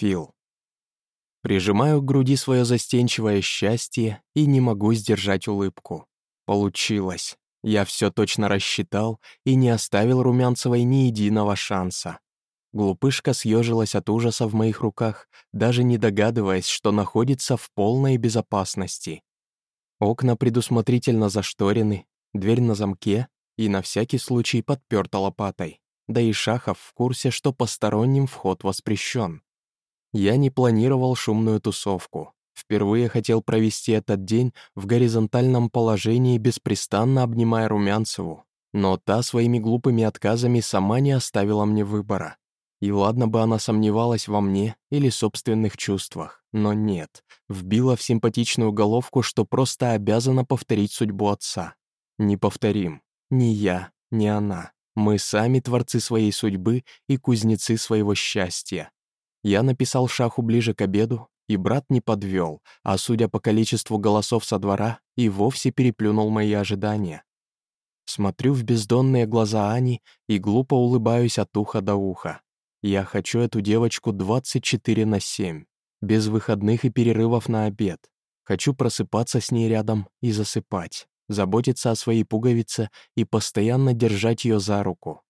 Фил. Прижимаю к груди свое застенчивое счастье и не могу сдержать улыбку. Получилось. Я все точно рассчитал и не оставил Румянцевой ни единого шанса. Глупышка съежилась от ужаса в моих руках, даже не догадываясь, что находится в полной безопасности. Окна предусмотрительно зашторены, дверь на замке и на всякий случай подперта лопатой. Да и Шахов в курсе, что посторонним вход воспрещен. Я не планировал шумную тусовку. Впервые хотел провести этот день в горизонтальном положении, беспрестанно обнимая Румянцеву. Но та своими глупыми отказами сама не оставила мне выбора. И ладно бы она сомневалась во мне или собственных чувствах, но нет, вбила в симпатичную головку, что просто обязана повторить судьбу отца. Не повторим. Ни я, ни она. Мы сами творцы своей судьбы и кузнецы своего счастья. Я написал Шаху ближе к обеду, и брат не подвел, а, судя по количеству голосов со двора, и вовсе переплюнул мои ожидания. Смотрю в бездонные глаза Ани и глупо улыбаюсь от уха до уха. Я хочу эту девочку 24 на 7, без выходных и перерывов на обед. Хочу просыпаться с ней рядом и засыпать, заботиться о своей пуговице и постоянно держать ее за руку.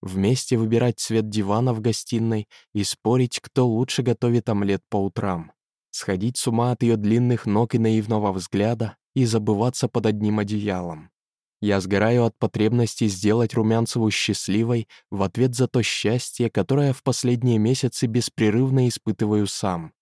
Вместе выбирать цвет дивана в гостиной и спорить, кто лучше готовит омлет по утрам сходить с ума от ее длинных ног и наивного взгляда и забываться под одним одеялом. Я сгораю от потребности сделать Румянцеву счастливой в ответ за то счастье, которое в последние месяцы беспрерывно испытываю сам.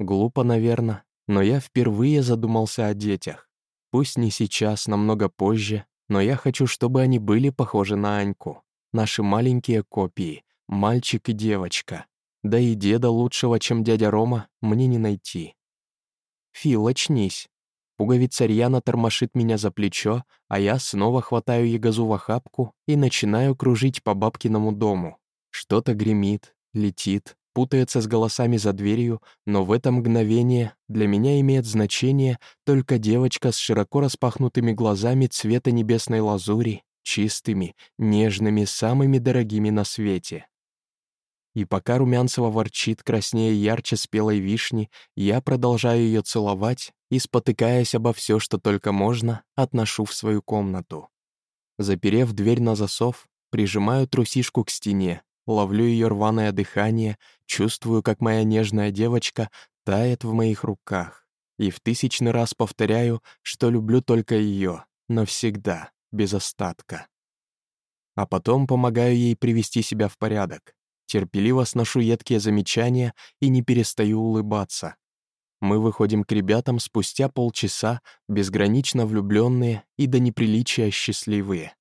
Глупо, наверное, но я впервые задумался о детях. Пусть не сейчас, намного позже, но я хочу, чтобы они были похожи на Аньку. Наши маленькие копии, мальчик и девочка. Да и деда лучшего, чем дядя Рома, мне не найти. «Фил, очнись!» Пуговица Рьяна тормошит меня за плечо, а я снова хватаю ягозу в охапку и начинаю кружить по бабкиному дому. Что-то гремит, летит, путается с голосами за дверью, но в это мгновение для меня имеет значение только девочка с широко распахнутыми глазами цвета небесной лазури, чистыми, нежными, самыми дорогими на свете. И пока Румянцева ворчит краснее ярче спелой вишни, я продолжаю ее целовать и, спотыкаясь обо все, что только можно, отношу в свою комнату. Заперев дверь на засов, прижимаю трусишку к стене, ловлю ее рваное дыхание, чувствую, как моя нежная девочка тает в моих руках. И в тысячный раз повторяю, что люблю только ее, навсегда, без остатка. А потом помогаю ей привести себя в порядок терпеливо сношу едкие замечания и не перестаю улыбаться. Мы выходим к ребятам спустя полчаса, безгранично влюбленные и до неприличия счастливые.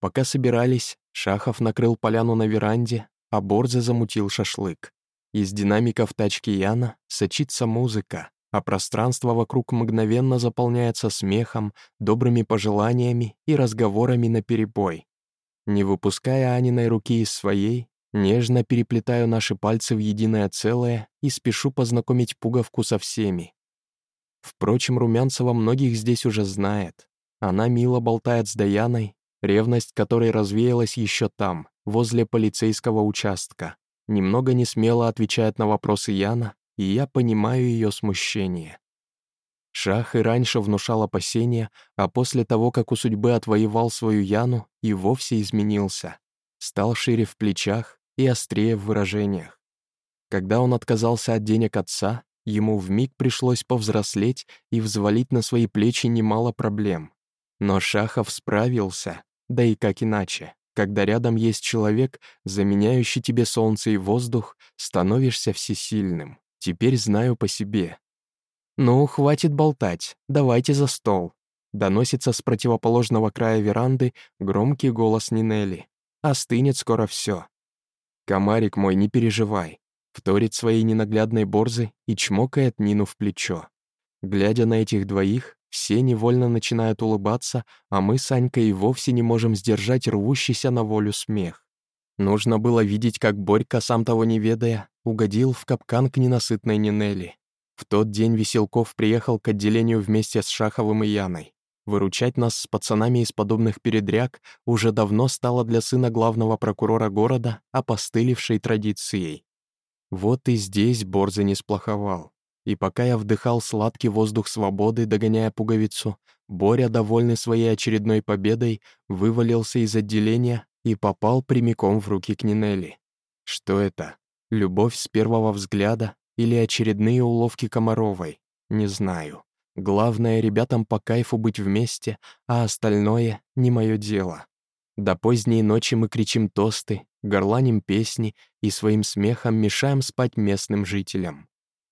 Пока собирались, Шахов накрыл поляну на веранде, а Борзе замутил шашлык. Из динамиков тачки Яна сочится музыка, а пространство вокруг мгновенно заполняется смехом, добрыми пожеланиями и разговорами наперебой. Не выпуская Аниной руки из своей, Нежно переплетаю наши пальцы в единое целое и спешу познакомить пуговку со всеми. Впрочем, Румянцева многих здесь уже знает. Она мило болтает с Даяной, ревность которой развеялась еще там, возле полицейского участка. Немного не смело отвечает на вопросы Яна, и я понимаю ее смущение. Шах и раньше внушал опасения, а после того, как у судьбы отвоевал свою Яну, и вовсе изменился. Стал шире в плечах, и острее в выражениях. Когда он отказался от денег отца, ему вмиг пришлось повзрослеть и взвалить на свои плечи немало проблем. Но Шахов справился, да и как иначе. Когда рядом есть человек, заменяющий тебе солнце и воздух, становишься всесильным. Теперь знаю по себе. «Ну, хватит болтать, давайте за стол», — доносится с противоположного края веранды громкий голос Нинели. «Остынет скоро все. «Комарик мой, не переживай», вторит своей ненаглядной борзы и чмокает Нину в плечо. Глядя на этих двоих, все невольно начинают улыбаться, а мы с Анькой и вовсе не можем сдержать рвущийся на волю смех. Нужно было видеть, как Борька, сам того не ведая, угодил в капкан к ненасытной Нинели. В тот день Веселков приехал к отделению вместе с Шаховым и Яной. Выручать нас с пацанами из подобных передряг уже давно стало для сына главного прокурора города опостылевшей традицией. Вот и здесь Борза не сплоховал. И пока я вдыхал сладкий воздух свободы, догоняя пуговицу, Боря, довольный своей очередной победой, вывалился из отделения и попал прямиком в руки к Нинелли. Что это? Любовь с первого взгляда или очередные уловки Комаровой? Не знаю. Главное, ребятам по кайфу быть вместе, а остальное — не мое дело. До поздней ночи мы кричим тосты, горланим песни и своим смехом мешаем спать местным жителям.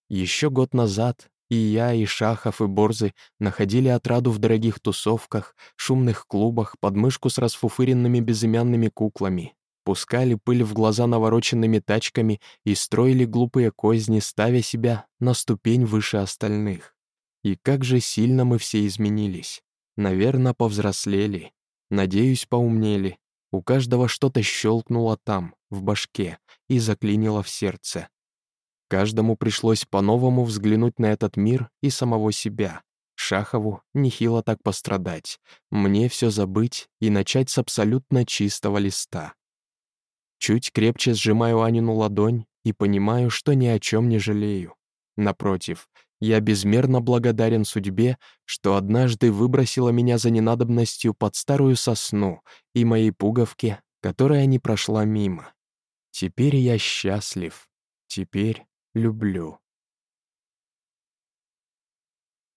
Еще год назад и я, и Шахов, и Борзы находили отраду в дорогих тусовках, шумных клубах, подмышку с расфуфыренными безымянными куклами, пускали пыль в глаза навороченными тачками и строили глупые козни, ставя себя на ступень выше остальных. И как же сильно мы все изменились. Наверное, повзрослели. Надеюсь, поумнели. У каждого что-то щелкнуло там, в башке, и заклинило в сердце. Каждому пришлось по-новому взглянуть на этот мир и самого себя. Шахову нехило так пострадать, мне все забыть и начать с абсолютно чистого листа. Чуть крепче сжимаю Анину ладонь и понимаю, что ни о чем не жалею. Напротив, я безмерно благодарен судьбе, что однажды выбросила меня за ненадобностью под старую сосну и моей пуговке, которая не прошла мимо. Теперь я счастлив. Теперь люблю.